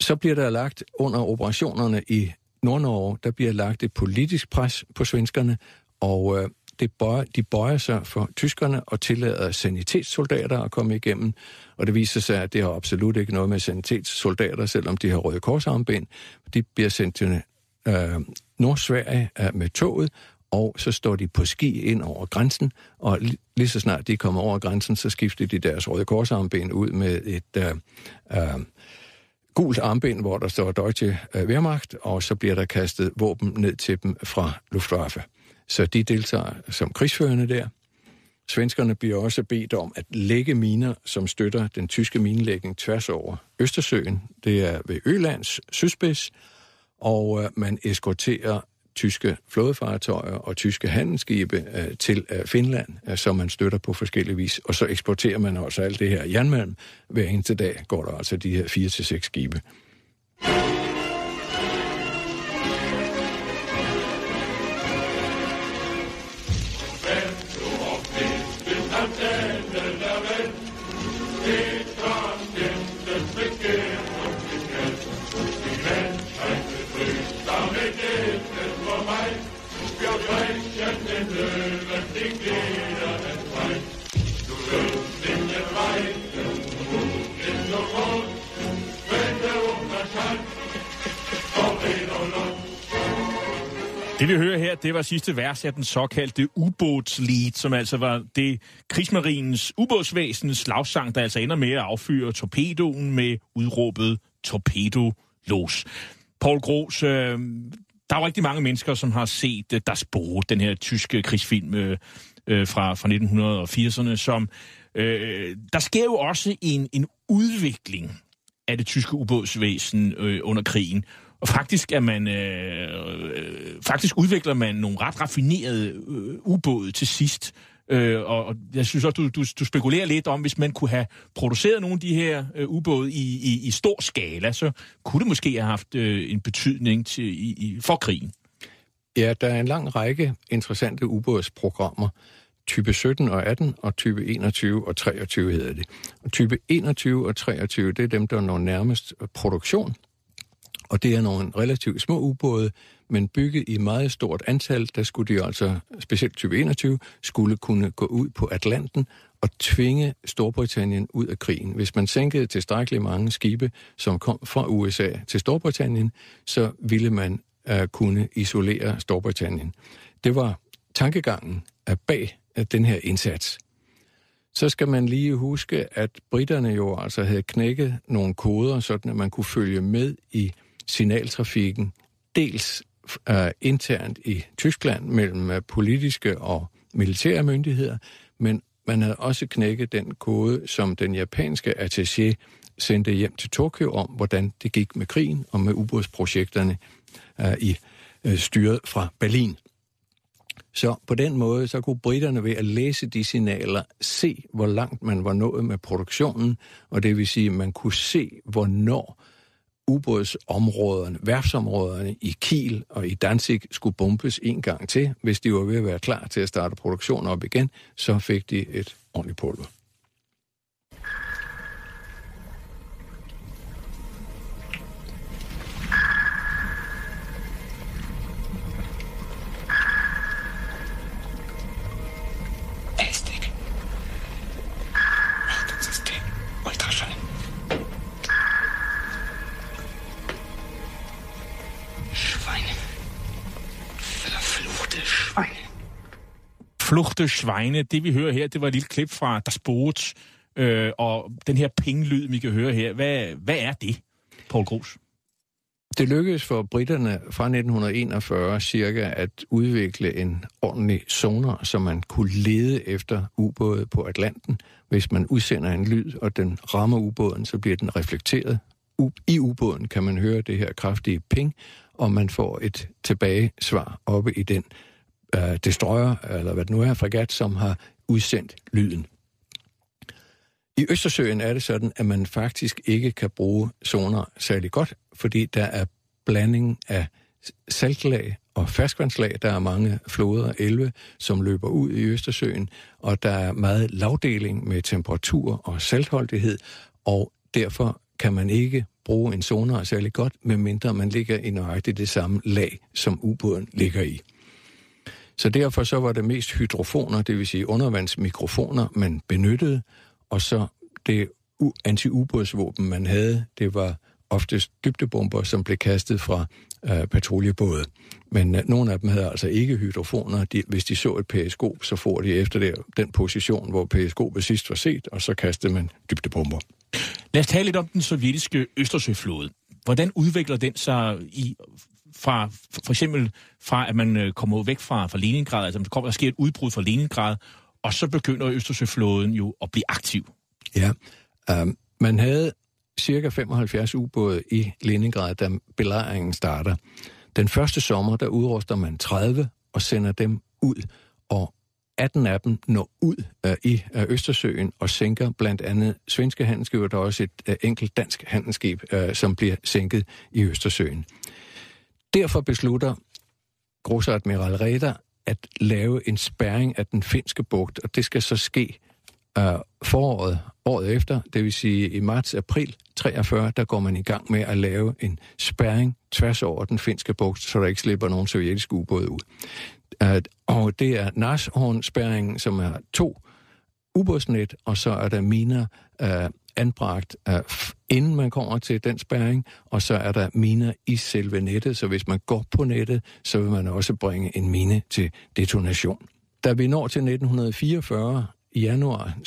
B: Så bliver der lagt under operationerne i Nord-Norge, der bliver lagt et politisk pres på svenskerne, og øh, det bøjer, de bøjer sig for tyskerne og tillader sanitetssoldater at komme igennem. Og det viser sig, at det har absolut ikke noget med sanitetssoldater, selvom de har røde korsarmbind. De bliver sendt til øh, Nordsverige øh, med toget, og så står de på ski ind over grænsen, og lige så snart de kommer over grænsen, så skifter de deres røde korsarmbind ud med et øh, øh, gult armbind, hvor der står Deutsche øh, Wehrmacht, og så bliver der kastet våben ned til dem fra Luftwaffe. Så de deltager som krigsførende der. Svenskerne bliver også bedt om at lægge miner, som støtter den tyske minelægning tværs over Østersøen. Det er ved Ølands sydspids, og øh, man eskorterer tyske flådefartøjer og tyske handelsskibe øh, til øh, Finland, øh, som man støtter på forskellige vis. Og så eksporterer man også alt det her jernmalm. Hver eneste dag går der altså de her fire til seks skibe.
A: Det vi hører her, det var sidste vers af den såkaldte ubåtslead, som altså var det krigsmarinens ubådsvæsens slagsang, der altså ender med at affyre torpedoen med udråbet torpedolos. Paul Gros, øh, der er rigtig mange mennesker, som har set uh, Das Boot, den her tyske krigsfilm uh, fra, fra 1980'erne, som Uh, der sker jo også en, en udvikling af det tyske ubådsvæsen øh, under krigen. Og faktisk er man øh, øh, faktisk udvikler man nogle ret raffinerede øh, ubåde til sidst. Øh, og, og jeg synes også, du, du, du spekulerer lidt om, hvis man kunne have produceret nogle af de her øh, ubåde i, i, i stor skala, så kunne det måske have haft øh, en betydning til, i, i, for krigen.
B: Ja, der er en lang række interessante ubådsprogrammer. Type 17 og 18, og type 21 og 23 hedder det. Og type 21 og 23, det er dem, der når nærmest produktion. Og det er nogle relativt små ubåde men bygget i meget stort antal, der skulle de altså, specielt type 21, skulle kunne gå ud på Atlanten og tvinge Storbritannien ud af krigen. Hvis man sænkede tilstrækkeligt mange skibe, som kom fra USA til Storbritannien, så ville man uh, kunne isolere Storbritannien. Det var tankegangen øh, bag øh, den her indsats. Så skal man lige huske, at britterne jo altså havde knækket nogle koder, sådan at man kunne følge med i signaltrafikken, dels øh, internt i Tyskland mellem øh, politiske og militære myndigheder, men man havde også knækket den kode, som den japanske attaché sendte hjem til Tokyo om, hvordan det gik med krigen og med ubådsprojekterne øh, i øh, styret fra Berlin. Så på den måde, så kunne britterne ved at læse de signaler se, hvor langt man var nået med produktionen, og det vil sige, at man kunne se, hvornår ubådsområderne, værfsområderne i Kiel og i Danzig skulle bombes en gang til. Hvis de var ved at være klar til at starte produktionen op igen, så fik de et ordentligt pulver.
A: Fluchte Schweine, det vi hører her, det var et lille klip fra Der Sport, øh, og den her pengelyd, vi kan høre her, hvad, hvad er det, Paul Gros?
B: Det lykkedes for britterne fra 1941 cirka at udvikle en ordentlig sonar, så man kunne lede efter ubåde på Atlanten. Hvis man udsender en lyd, og den rammer ubåden, så bliver den reflekteret. I ubåden kan man høre det her kraftige ping, og man får et tilbagesvar oppe i den øh, destroyer, eller hvad det nu er, fregat, som har udsendt lyden. I Østersøen er det sådan, at man faktisk ikke kan bruge zoner særlig godt, fordi der er blanding af saltlag og ferskvandslag. Der er mange floder og elve, som løber ud i Østersøen, og der er meget lavdeling med temperatur og saltholdighed, og derfor kan man ikke bruge en sonar særlig godt, medmindre man ligger i nøjagtigt det samme lag, som ubåden ligger i. Så derfor så var det mest hydrofoner, det vil sige undervandsmikrofoner, man benyttede, og så det anti-ubådsvåben, man havde, det var oftest dybdebomber, som blev kastet fra øh, patruljebåde. Men øh, nogle af dem havde altså ikke hydrofoner. De, hvis de så et periskop, så får de efter det, den position, hvor periskopet sidst var set, og så kastede man dybdebomber.
A: Lad os tale lidt om den sovjetiske Østersøflåde. Hvordan udvikler den sig i fra for eksempel fra, at man øh, kommer væk fra, fra Leningrad, altså der, kommer, der sker et udbrud fra Leningrad, og så begynder Østersøflåden jo at blive aktiv.
B: Ja, um, man havde cirka 75 ubåde i Leningrad, da belejringen starter. Den første sommer, der udruster man 30 og sender dem ud, og 18 af dem når ud uh, i uh, Østersøen og sænker blandt andet svenske handelsskibe, der er også et uh, enkelt dansk handelsskib, uh, som bliver sænket i Østersøen. Derfor beslutter Grosadmiral Reda at lave en spærring af den finske bugt, og det skal så ske øh, foråret, året efter, det vil sige i marts-april 43, der går man i gang med at lave en spærring tværs over den finske bugt, så der ikke slipper nogen sovjetiske ubåde ud. Øh, og det er Nashorn-spærringen, som er to ubådsnet, og så er der miner øh, anbragt, øh, af, inden man kommer til den spærring, og så er der miner i selve nettet, så hvis man går på nettet, så vil man også bringe en mine til detonation. Da vi når til 1944, i januar,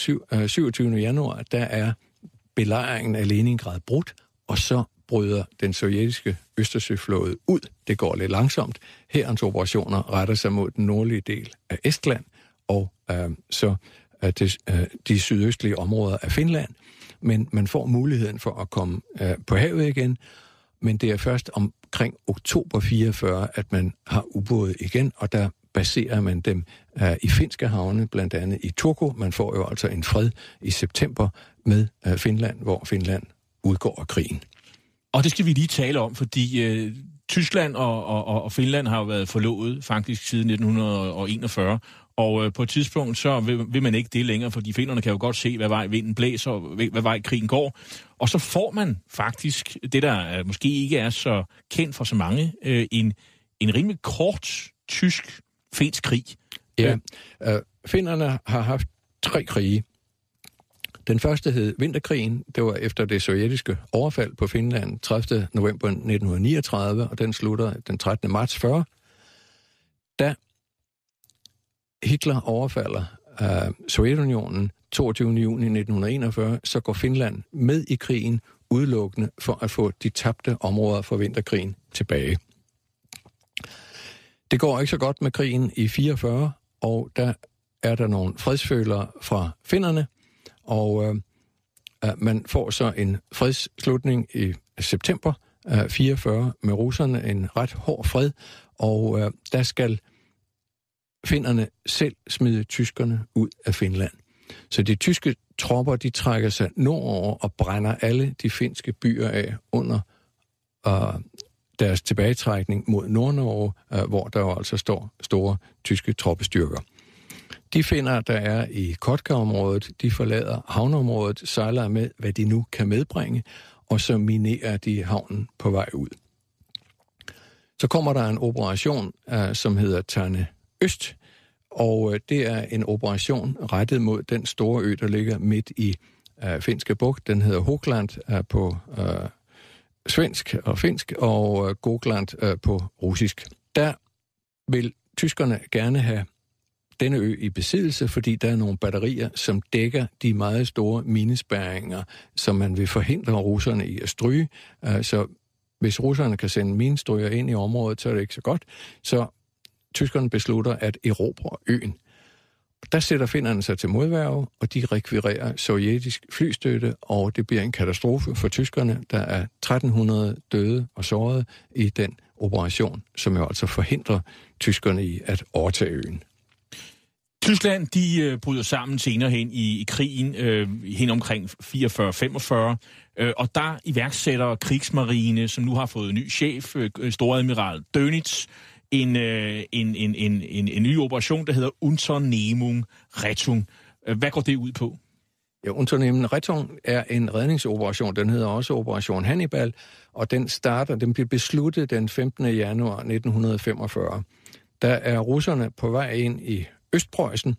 B: 27. Øh, januar, der er belejringen af Leningrad brudt, og så bryder den sovjetiske Østersøflåde ud. Det går lidt langsomt. Herrens operationer retter sig mod den nordlige del af Estland, og øh, så øh, det, øh, de sydøstlige områder af Finland men man får muligheden for at komme øh, på havet igen, men det er først omkring oktober 44, at man har ubåde igen, og der baserer man dem øh, i finske havne, blandt andet i Turku. Man får jo altså en fred i september med øh, Finland, hvor Finland udgår af krigen.
A: Og det skal vi lige tale om, fordi øh, Tyskland og, og, og Finland har jo været forlovet faktisk siden 1941, og øh, på et tidspunkt, så vil, vil man ikke det længere, for de finnerne kan jo godt se, hvad vej vinden blæser, og hvad vej krigen går. Og så får man faktisk det, der øh, måske ikke er så kendt for så mange, øh, en, en rimelig kort tysk-finsk krig.
B: Ja, øh, finnerne har haft tre krige. Den første hed Vinterkrigen. Det var efter det sovjetiske overfald på Finland 30. november 1939, og den slutter den 13. marts 40. Da Hitler overfalder øh, Sovjetunionen 22. juni 1941, så går Finland med i krigen udelukkende for at få de tabte områder fra vinterkrigen tilbage. Det går ikke så godt med krigen i 44, og der er der nogle fredsfølere fra finnerne, og øh, øh man får så en fredsslutning i september øh, 44 med russerne, en ret hård fred, og øh, der skal finnerne selv smide tyskerne ud af Finland. Så de tyske tropper, de trækker sig nordover og brænder alle de finske byer af under øh, deres tilbagetrækning mod Nordnorge, øh, hvor der jo altså står store tyske troppestyrker. De finder, der er i Kotka-området, de forlader havneområdet, sejler med, hvad de nu kan medbringe, og så minerer de havnen på vej ud. Så kommer der en operation, uh, som hedder Tane Øst, og øh, det er en operation rettet mod den store ø, der ligger midt i øh, Finske Bugt. Den hedder Hogland uh, på øh, svensk og finsk, og øh, Gogland uh, på russisk. Der vil tyskerne gerne have denne ø i besiddelse, fordi der er nogle batterier, som dækker de meget store minespærringer, som man vil forhindre russerne i at stryge. Øh, så hvis russerne kan sende minestryger ind i området, så er det ikke så godt. Så tyskerne beslutter at erobre øen. Der sætter finnerne sig til modværge, og de rekvirerer sovjetisk flystøtte, og det bliver en katastrofe for tyskerne. Der er 1300 døde og sårede i den operation, som jo altså forhindrer tyskerne i at overtage øen.
A: Tyskland, de øh, bryder sammen senere hen i, i krigen, øh, hen omkring 44-45, øh, og der iværksætter krigsmarine, som nu har fået ny chef, øh, øh storadmiral Dönitz, en, øh, en, en, en, en, en ny operation, der hedder Unternehmung Rettung. Hvad går det ud på?
B: Ja, Unternehmen Rettung er en redningsoperation. Den hedder også Operation Hannibal, og den starter, den bliver besluttet den 15. januar 1945. Der er russerne på vej ind i Østpreussen,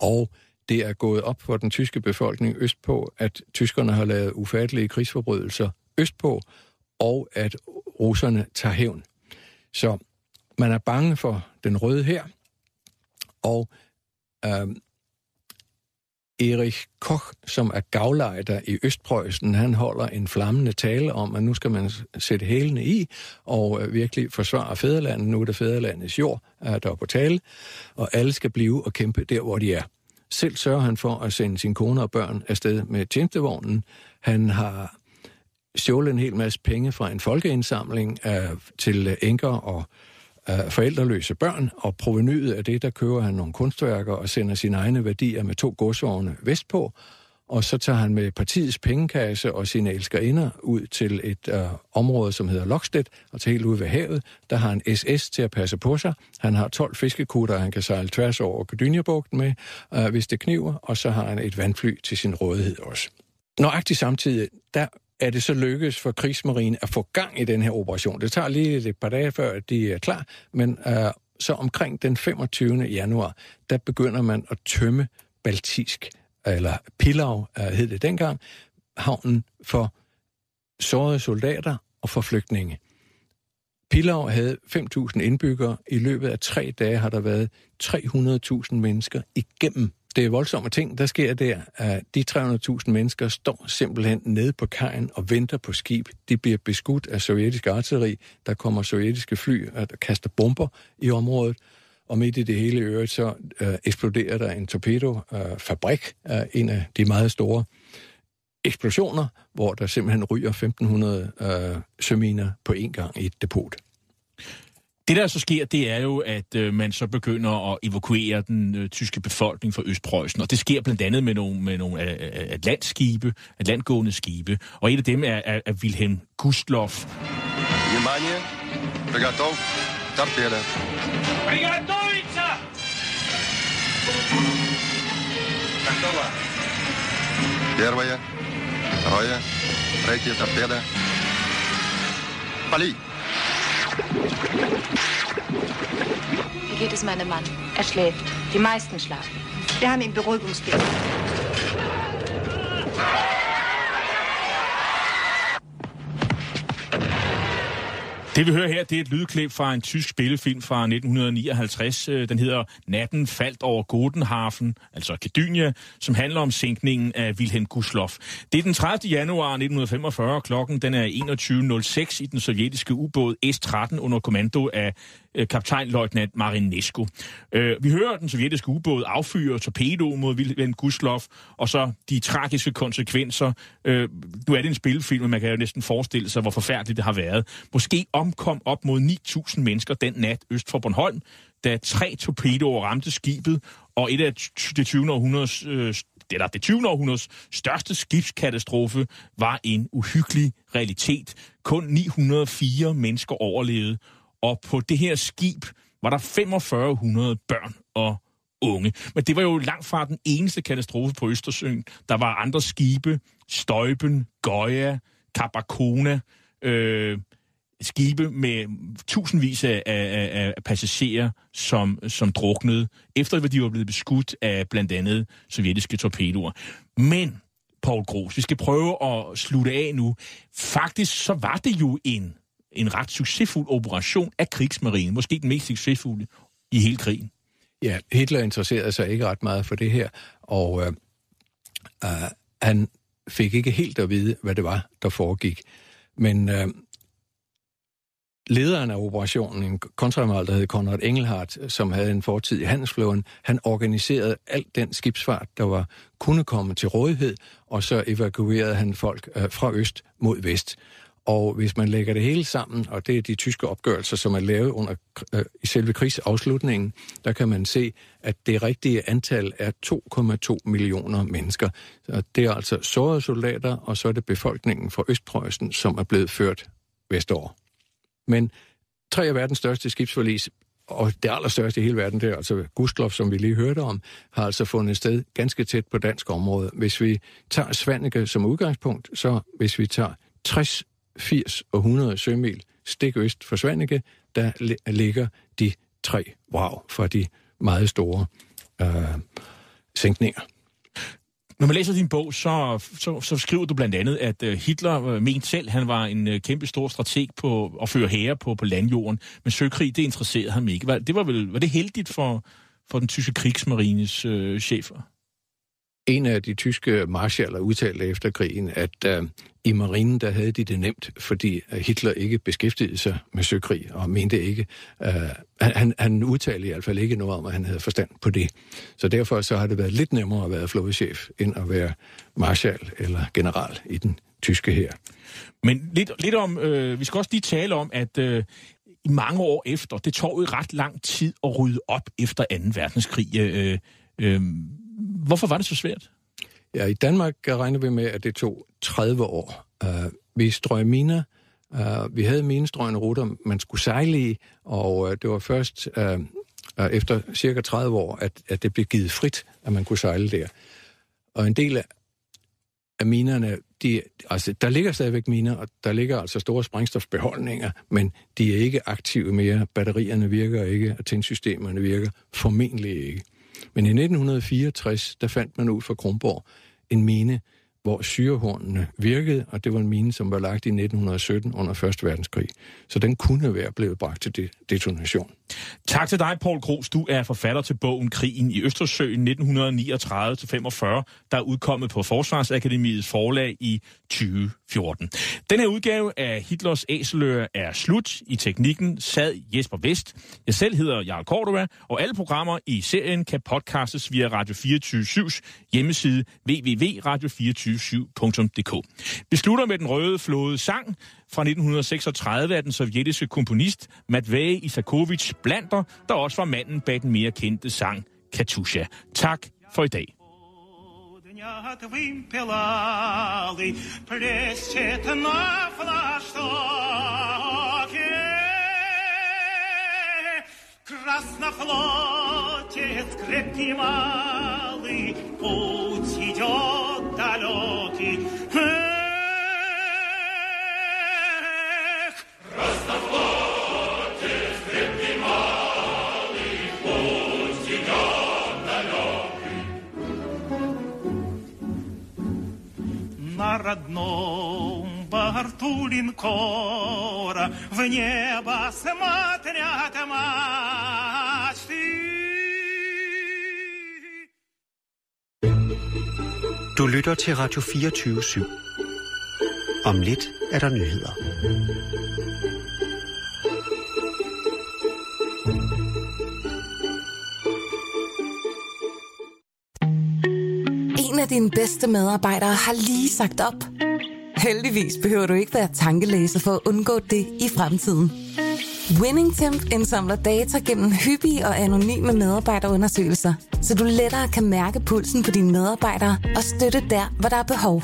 B: og det er gået op for den tyske befolkning østpå, at tyskerne har lavet ufattelige krigsforbrydelser østpå, og at russerne tager hævn. Så man er bange for den røde her, og øh, Erich Koch, som er gavlejder i Østpreussen, han holder en flammende tale om, at nu skal man sætte hælene i og øh, virkelig forsvare fædrelandet. Nu er det fædrelandets jord, der er på tale, og alle skal blive og kæmpe der, hvor de er. Selv sørger han for at sende sin kone og børn afsted med tjenestevognen. Han har stjålet en hel masse penge fra en folkeindsamling øh, til enker og af forældreløse børn, og provenyet af det, der køber han nogle kunstværker og sender sine egne værdier med to godsvogne vestpå, og så tager han med partiets pengekasse og sine elskerinder ud til et øh, område, som hedder Lokstedt, og til helt ude ved havet. Der har han SS til at passe på sig. Han har 12 fiskekutter, han kan sejle tværs over Gdynjabugten med, øh, hvis det kniver, og så har han et vandfly til sin rådighed også. Nøjagtigt samtidig, der er det så lykkedes for krigsmarinen at få gang i den her operation. Det tager lige et par dage før, de er klar, men øh, så omkring den 25. januar, der begynder man at tømme Baltisk, eller Pilau øh, hed det dengang, havnen for sårede soldater og for flygtninge. Pilau havde 5.000 indbyggere. I løbet af tre dage har der været 300.000 mennesker igennem det er voldsomme ting, der sker der. At de 300.000 mennesker står simpelthen nede på kajen og venter på skib. De bliver beskudt af sovjetisk artilleri. Der kommer sovjetiske fly, øh, der kaster bomber i området. Og midt i det hele øvrigt, så øh, eksploderer der en torpedofabrik, øh, en af de meget store eksplosioner, hvor der simpelthen ryger 1.500 øh, søminer på en gang i et depot.
A: Det, der så sker, det er jo, at øh, man så begynder at evakuere den øh, tyske befolkning fra Østpreussen, og det sker blandt andet med nogle, med nogle øh, øh atlantskibe, atlantgående skibe, og et af dem er, er, er Wilhelm Gustloff.
E: Внимание! Приготов! Торпеда!
C: Приготовиться!
E: Готово! Первая, вторая, третья торпеда. Пали!
F: Wie geht es meinem Mann? Er schläft. Die meisten schlafen. Wir haben ihm Beruhigungspillen.
A: Det vi hører her, det er et lydklip fra en tysk spillefilm fra 1959. Øh, den hedder Natten faldt over Godenhafen, altså Kedynia, som handler om sænkningen af Wilhelm Gustloff. Det er den 30. januar 1945, klokken den er 21.06 i den sovjetiske ubåd S-13 under kommando af øh, kaptajnløjtnant Marinescu. Øh, vi hører den sovjetiske ubåd affyre torpedo mod Wilhelm Gustloff, og så de tragiske konsekvenser. Øh, nu er det en spillefilm, men man kan jo næsten forestille sig, hvor forfærdeligt det har været. Måske omkom op mod 9.000 mennesker den nat øst for Bornholm, da tre torpedoer ramte skibet, og et af det 20. århundredes øh, der, det 20. århundredes største skibskatastrofe var en uhyggelig realitet. Kun 904 mennesker overlevede, og på det her skib var der 4500 børn og unge. Men det var jo langt fra den eneste katastrofe på Østersøen. Der var andre skibe, Støjben, Goya, Capacona, øh, skibe med tusindvis af, af, af af passagerer, som, som druknede, efter at de var blevet beskudt af blandt andet sovjetiske torpedoer. Men, Paul Gros, vi skal prøve at slutte af nu. Faktisk så var det jo en, en ret succesfuld operation af krigsmarinen. Måske den mest succesfulde i hele krigen.
B: Ja, Hitler interesserede sig ikke ret meget for det her, og øh, øh, han fik ikke helt at vide, hvad det var, der foregik. Men øh, lederen af operationen, en kontreadmiral, der hed Konrad Engelhardt, som havde en fortid i handelsflåden, han organiserede alt den skibsfart, der var kunne komme til rådighed, og så evakuerede han folk øh, fra øst mod vest. Og hvis man lægger det hele sammen, og det er de tyske opgørelser, som er lavet under øh, i selve krigsafslutningen, der kan man se, at det rigtige antal er 2,2 millioner mennesker. Så det er altså sårede soldater, og så er det befolkningen fra Østpreussen, som er blevet ført vestover. Men tre af verdens største skibsforlis, og det allerstørste i hele verden, det er altså Gustloff, som vi lige hørte om, har altså fundet sted ganske tæt på dansk område. Hvis vi tager Svanike som udgangspunkt, så hvis vi tager 60, 80 og 100 sømil stik øst for Svanike, der ligger de tre wow fra de meget store øh, sænkninger.
A: Når man læser din bog, så, så, så skriver du blandt andet, at øh, Hitler øh, mente selv, han var en øh, kæmpe stor strateg på at føre herre på, på landjorden, men søkrig, det interesserede ham ikke. Var, det var, vel, var det heldigt for, for den tyske krigsmarines øh, chefer?
B: En af de tyske marshaller udtalte efter krigen, at uh, i marinen, der havde de det nemt, fordi øh, Hitler ikke beskæftigede sig med søkrig, og mente ikke, uh, han, han udtalte i hvert fald ikke noget om, at han havde forstand på det. Så derfor så har det været lidt nemmere at være flådechef, end at være marshal eller general i den tyske her.
A: Men lidt, lidt om, øh, vi skal også lige tale om, at øh, i mange år efter, det tog jo ret lang tid at rydde op efter 2. verdenskrig. Øh, øh, hvorfor var det så svært?
B: Ja, i Danmark regner vi med, at det tog 30 år. Uh, vi strøg miner. Uh, vi havde minestrøgende ruter, man skulle sejle i, og uh, det var først uh, uh, efter cirka 30 år, at, at det blev givet frit, at man kunne sejle der. Og en del af, af minerne, de, altså, der ligger stadigvæk miner, og der ligger altså store sprængstofbeholdninger, men de er ikke aktive mere. Batterierne virker ikke, og tændsystemerne virker formentlig ikke. Men i 1964, der fandt man ud fra Kronborg en mine, hvor syrehornene virkede, og det var en mine, som var lagt i 1917 under 1. verdenskrig. Så den kunne være blevet bragt til detonation.
A: Tak til dig, Paul Gros. Du er forfatter til bogen Krigen i Østersøen 1939-45, der er udkommet på Forsvarsakademiets forlag i 2014. Den her udgave af Hitlers Æseløer er slut. I teknikken sad Jesper Vest. Jeg selv hedder Jarl Cordova, og alle programmer i serien kan podcastes via Radio 24 hjemmeside www.radio247.dk. Vi slutter med den røde flåde sang fra 1936 af den sovjetiske komponist Matvej Isakovich Blander, der også var manden bag den mere kendte sang Katusha. Tak for i dag.
G: Днят вымпелалый, плещет на флаштоке. Краснофлотец крепкий малый, путь идет далекий. Эх! Разноплатец, крепкий малый, пусть. На родном борту линкора в небо смотрят мачты.
H: Du lytter til Radio 24 /7. Om lidt er der nyheder.
I: En af dine bedste medarbejdere har lige sagt op. Heldigvis behøver du ikke være tankelæser for at undgå det i fremtiden. WinningTemp indsamler data gennem hyppige og anonyme medarbejderundersøgelser, så du lettere kan mærke pulsen på dine medarbejdere og støtte der, hvor der er behov.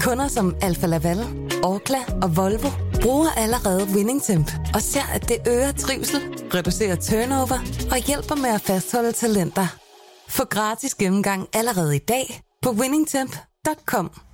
I: Kunder som Alfa Laval, Orkla og Volvo bruger allerede WinningTemp og ser, at det øger trivsel, reducerer turnover og hjælper med at fastholde talenter. Få gratis gennemgang allerede i dag på winningtemp.com.